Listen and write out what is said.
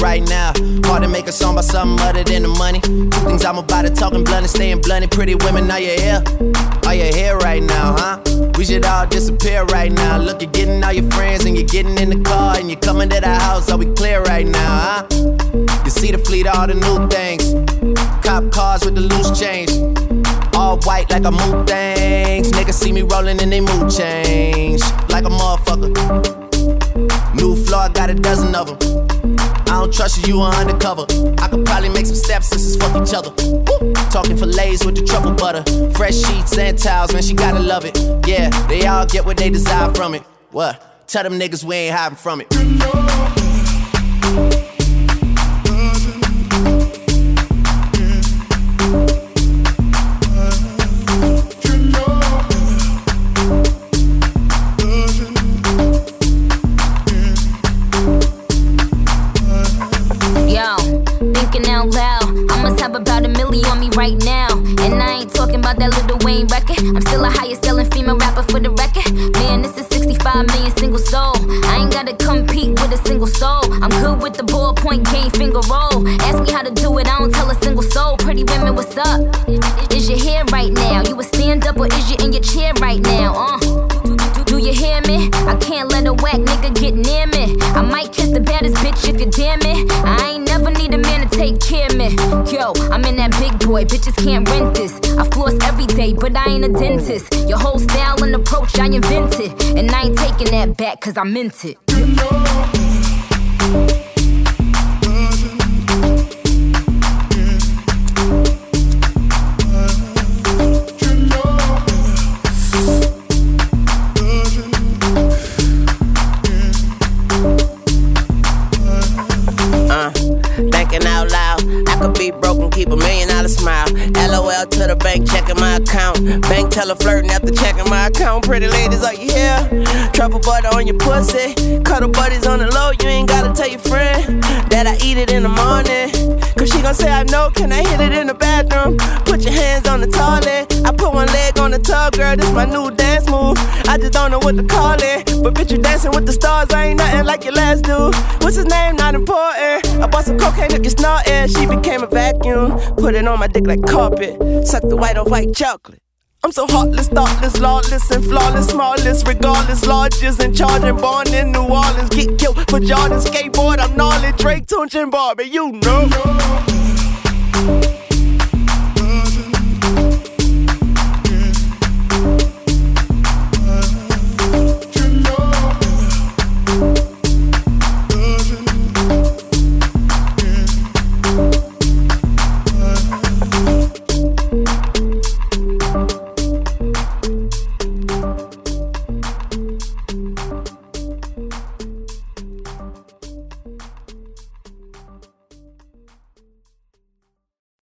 right now. Hard to make a song about something other than the money. Two things I'm about to talking blunt and staying blunt. And Pretty women, are you here? Are you here right now, huh? We should all disappear right now. Look, you're getting all your friends and you're getting in the car and you're coming to the house. Are we clear right now, huh? You see the fleet, all the new things. Cop cars with the loose change. All white like a mood things. Niggas see me rolling and they mood change. Like a motherfucker. Got a dozen of them. I don't trust you, you are undercover. I could probably make some stepsisters fuck each other. Woo! Talking fillets with the truffle butter. Fresh sheets and towels, man, she gotta love it. Yeah, they all get what they desire from it. What? Tell them niggas we ain't hiding from it. thinking out loud. I must have about a million on me right now. And I ain't talking about that Lil Wayne record. I'm still a highest selling female rapper for the record. Man, this is 65 million single soul. I ain't gotta compete with a single soul. I'm good with the ballpoint game, finger roll. Ask me how to do it, I don't tell a single soul. Pretty women, what's up? Is your hair right now? You a stand up or is you in your chair right now? Uh, do, do, do you hear me? I can't boy, bitches can't rent this. I floss every day, but I ain't a dentist. Your whole style and approach, I invented. And I ain't taking that back, cause I meant it. Tell flirting after checking my account. Pretty ladies, are you here? Truffle butter on your pussy. Cuddle buddies on the low, you ain't gotta tell your friend that I eat it in the morning. Cause she gon' say, I know, can I hit it in the bathroom? Put your hands on the toilet. I put one leg on the tub, girl, this my new dance move. Just don't know what to call it. But bitch, you dancing with the stars, I ain't nothing like your last dude. What's his name? Not important. I bought some cocaine, look, it's not air. She became a vacuum. Put it on my dick like carpet. Suck the white on white chocolate. I'm so heartless, thoughtless, lawless, and flawless, smallest, regardless, largest, and charging, born in New Orleans. Get killed for Jordan skateboard. I'm gnarly, Drake, Tunechi, and Barbie, you know.